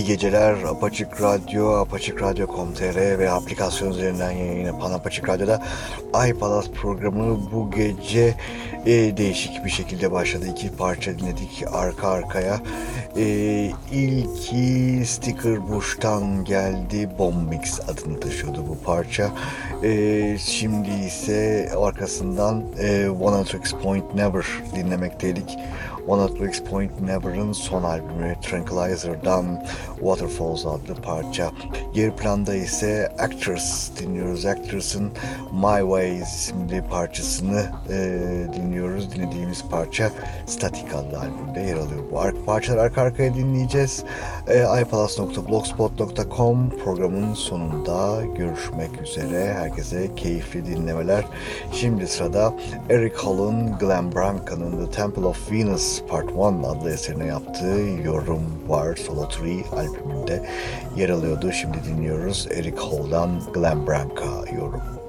İyi geceler. Apaçık Radyo, apaçıkradyo.com.tr ve aplikasyon üzerinden yayın yapan Apaçık Radyo'da iPalas programı bu gece e, değişik bir şekilde başladı. İki parça dinledik arka arkaya. E, ilki Sticker Bush'tan geldi. Bomb Mix adını taşıyordu bu parça. E, şimdi ise arkasından e, One Point Never dinlemekteydik. One Tricks Point Never'ın son albümü Tranquilizer'dan Waterfalls adlı parça. Geri planda ise Actress dinliyoruz. Actress'ın My Ways isimli parçasını e, dinliyoruz. Dinlediğimiz parça Static adlı albümde yer alıyor. Bu ar- parçaları arka arkaya dinleyeceğiz. E, ipalas.blogspot.com programın sonunda görüşmek üzere. Herkese keyifli dinlemeler. Şimdi sırada Eric Hall'ın Glenn Branca'nın The Temple of Venus Part 1 adlı eserine yaptığı yorum var. Solo 3 albümünde yer alıyordu. Şimdi dinliyoruz Eric Hall'dan Glenn Branca yorum.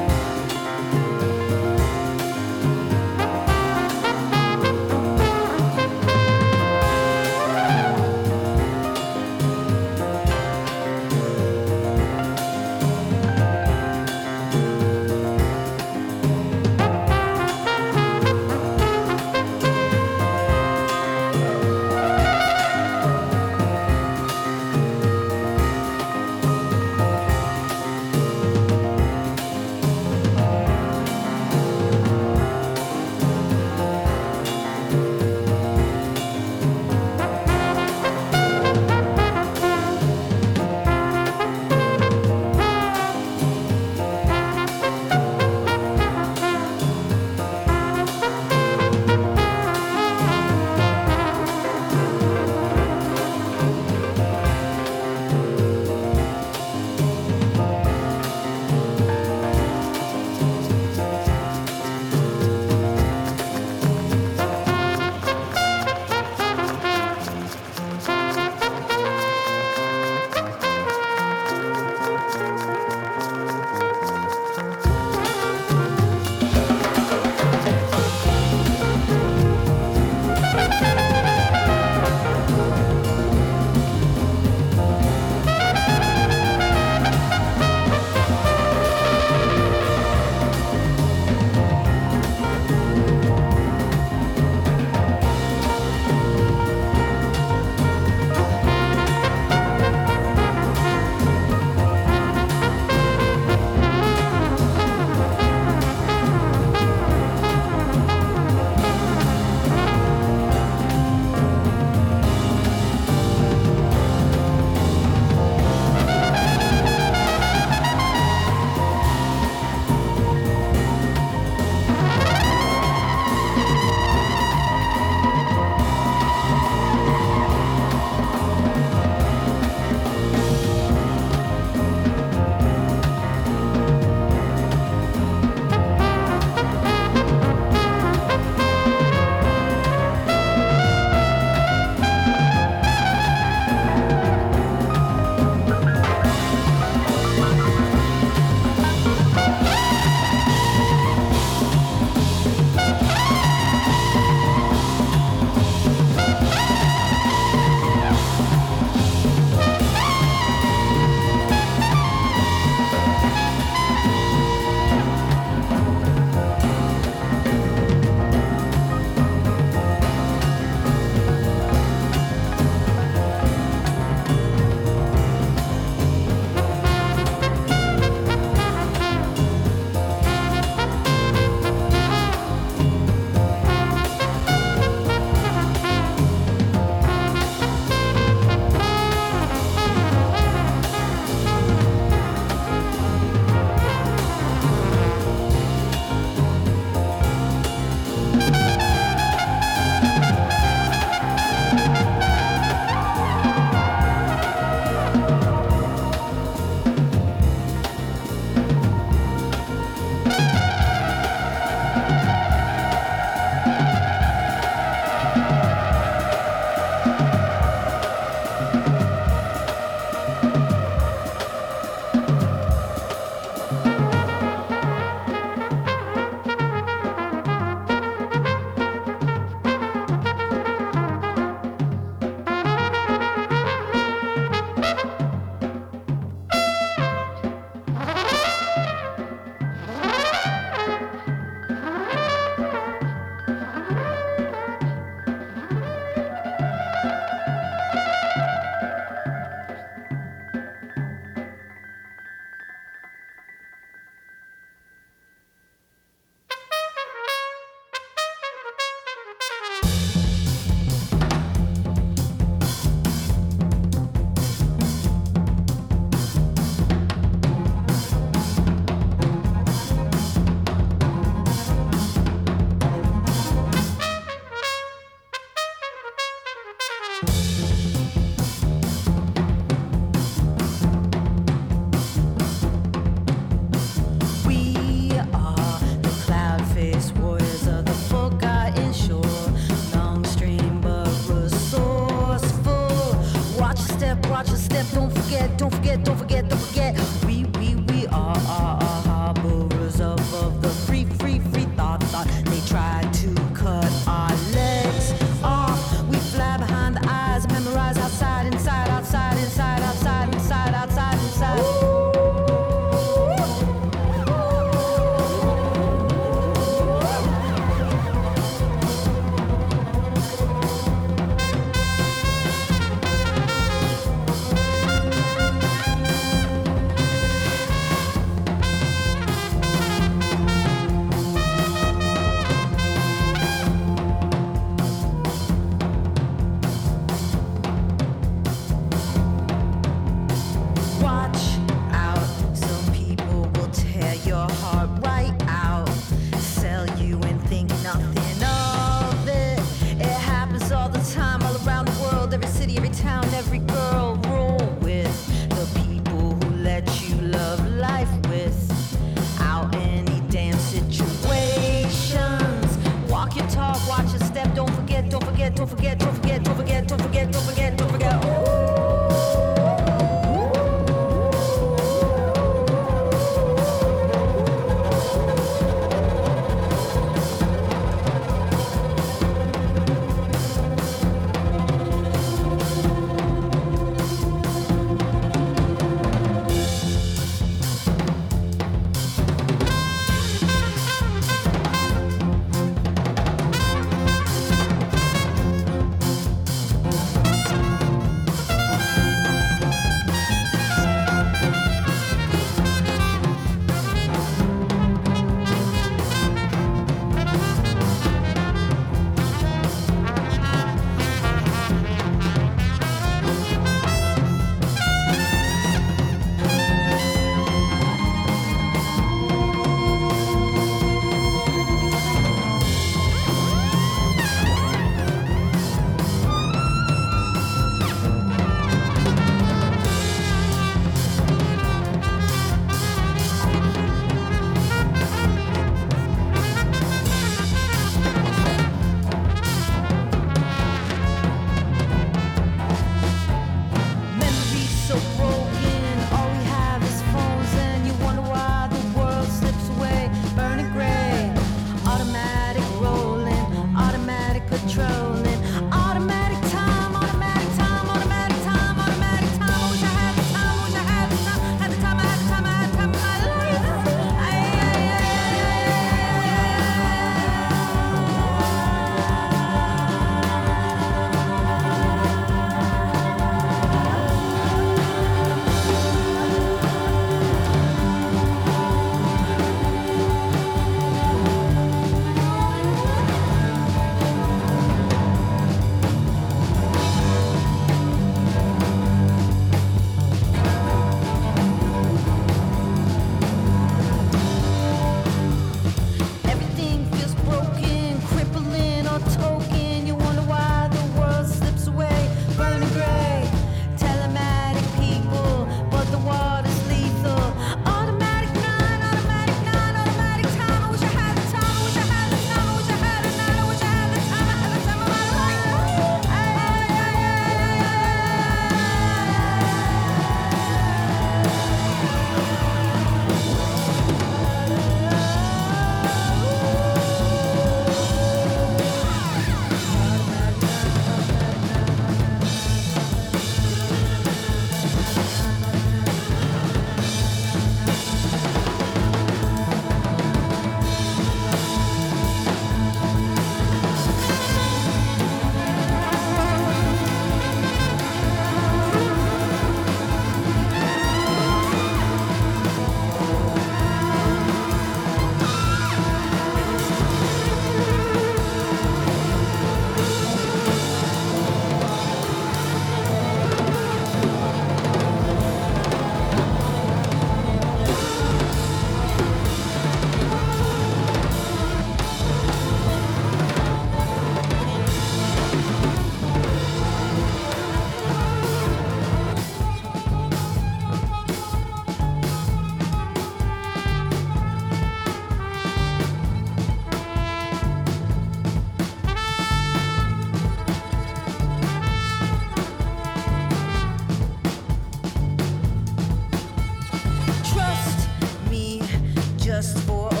just for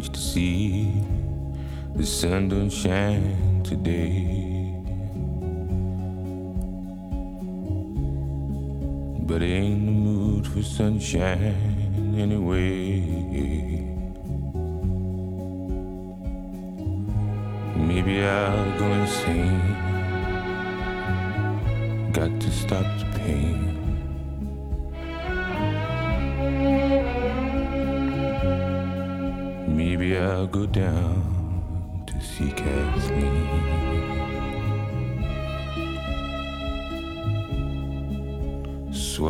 Strange to see the sun don't shine today. But ain't in the mood for sunshine anyway. Maybe I'll go insane. Got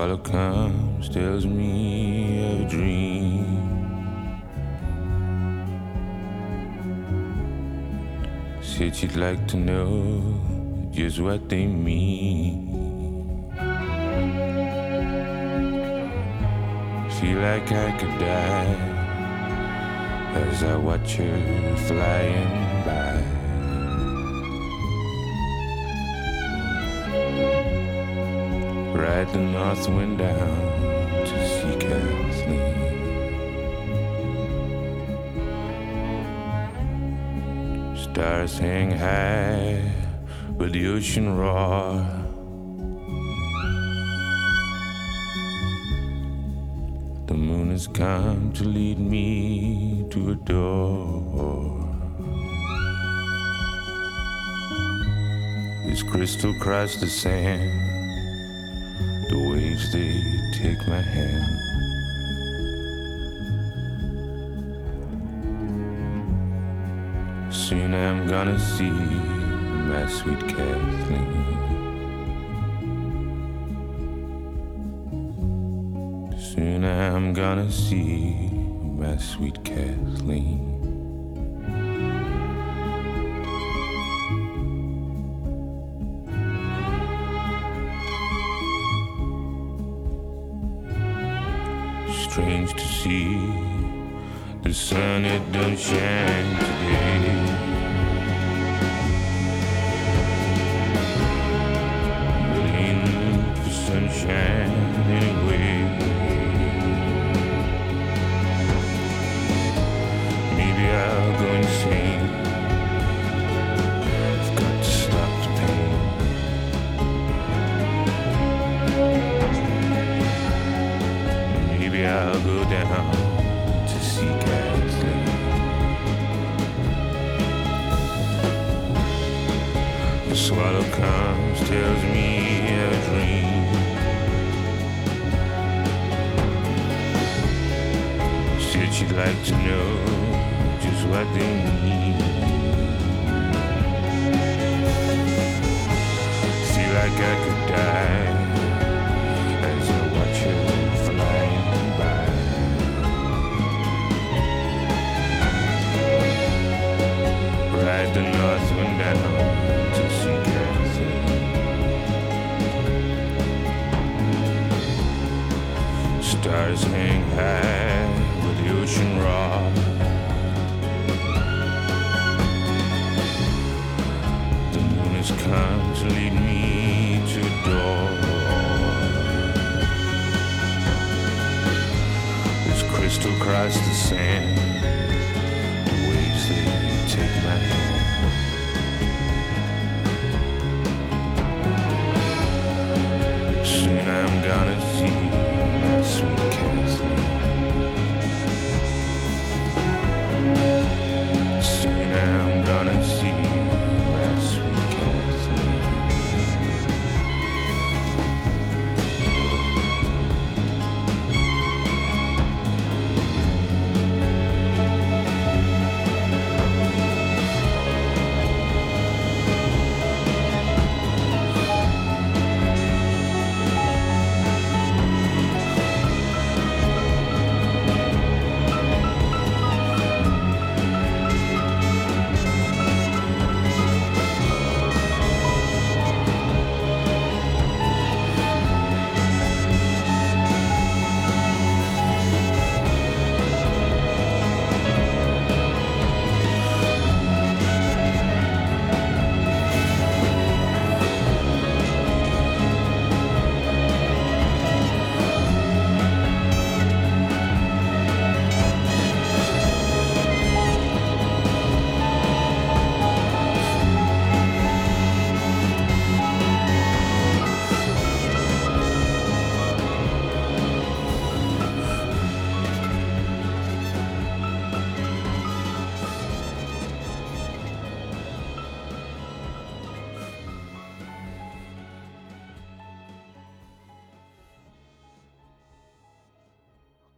Swallow comes, tells me a dream. Said she'd like to know just what they mean. Feel like I could die as I watch her flying by. Ride the north wind down to see Kathleen. Stars hang high, but the ocean roar. The moon has come to lead me to a door. This crystal cross the sand. Waves they take my hand. Soon I'm gonna see my sweet Kathleen. Soon I'm gonna see my sweet Kathleen. Maybe I'll go down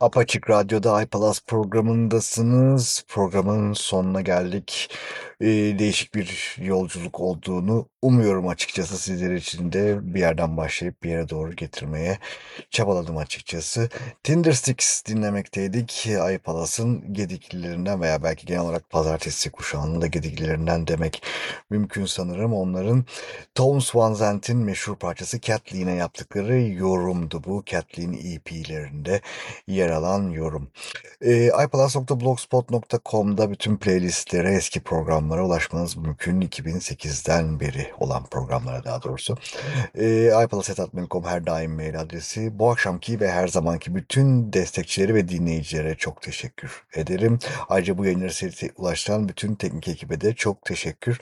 Apaçık Radyo'da iPalas programındasınız. Programın sonuna geldik. Değişik bir yolculuk olduğunu umuyorum açıkçası sizler için de bir yerden başlayıp bir yere doğru getirmeye çabaladım açıkçası. Tindersticks dinlemekteydik. iPalas'ın gediklilerinden veya belki genel olarak pazartesi kuşağının da gediklilerinden demek mümkün sanırım. Onların Tom Swanzant'in meşhur parçası Kathleen'e yaptıkları yorumdu bu. Kathleen EP'lerinde yer alan yorum. E, iPalas.blogspot.com'da bütün playlistlere, eski programlara ulaşmanız mümkün. 2008'den beri olan programlara daha doğrusu. E, iPalas.com her daim mail adresi. Bu akşamki ve her zamanki bütün destekçileri ve dinleyicilere çok teşekkür ederim. Ayrıca bu yayınları ulaştıran bütün teknik ekibe de çok teşekkür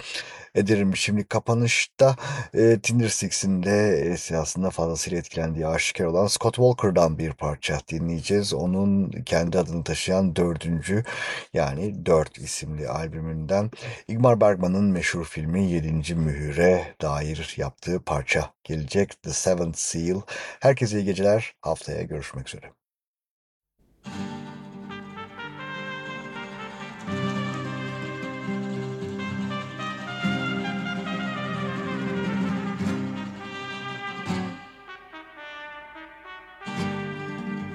ederim. Şimdi kapanışta e, Tinder Six'in de e, fazlasıyla etkilendiği aşikar olan Scott Walker'dan bir parça dinleyeceğiz. Onun kendi adını taşıyan dördüncü yani Dört isimli albümünden Ingmar Bergman'ın meşhur filmi Yedinci Mühür'e dair yaptığı parça gelecek. The Seventh Seal. Herkese iyi geceler. Haftaya görüşmek üzere.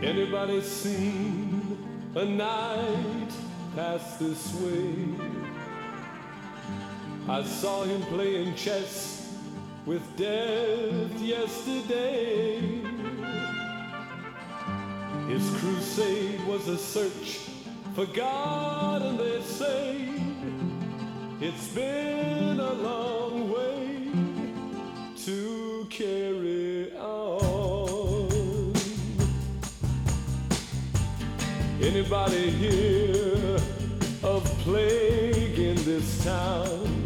Anybody seen a knight pass this way? I saw him playing chess with death yesterday. His crusade was a search for God, and they say it's been a long way to carry Anybody hear of plague in this town?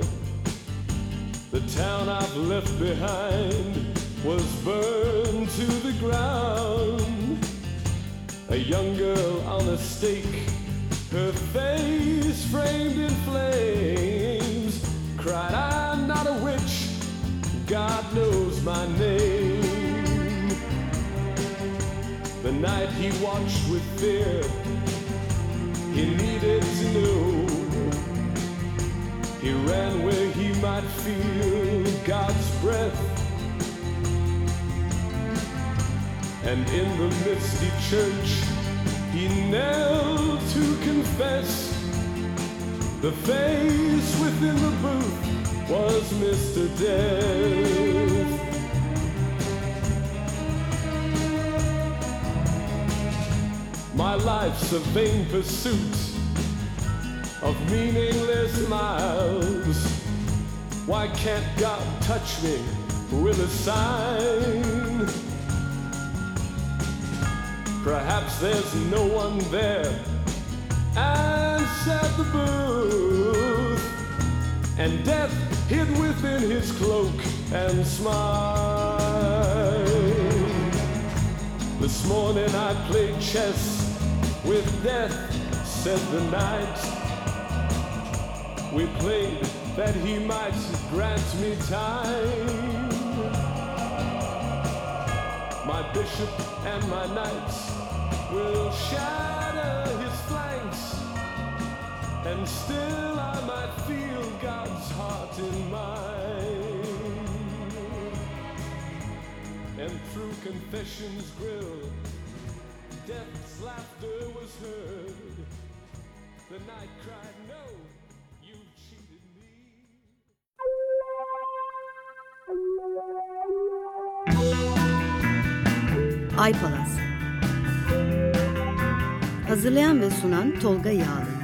The town I've left behind was burned to the ground. A young girl on a stake, her face framed in flames, cried, I'm not a witch, God knows my name. The knight he watched with fear, he needed to know. He ran where he might feel God's breath. And in the misty church, he knelt to confess. The face within the booth was Mr. Death. My life's a vain pursuit of meaningless miles. Why can't God touch me with a sign? Perhaps there's no one there. Answered the booth, and death hid within his cloak and smiled. This morning I played chess with death, said the knight. We played that he might grant me time. My bishop and my knights will shatter his flanks, and still I might feel God's heart in mine. And through confession's grill, death's laughter was heard. The night cried, No, you cheated me. iPalas Hazırlayan ve sunan Tolga Yağlı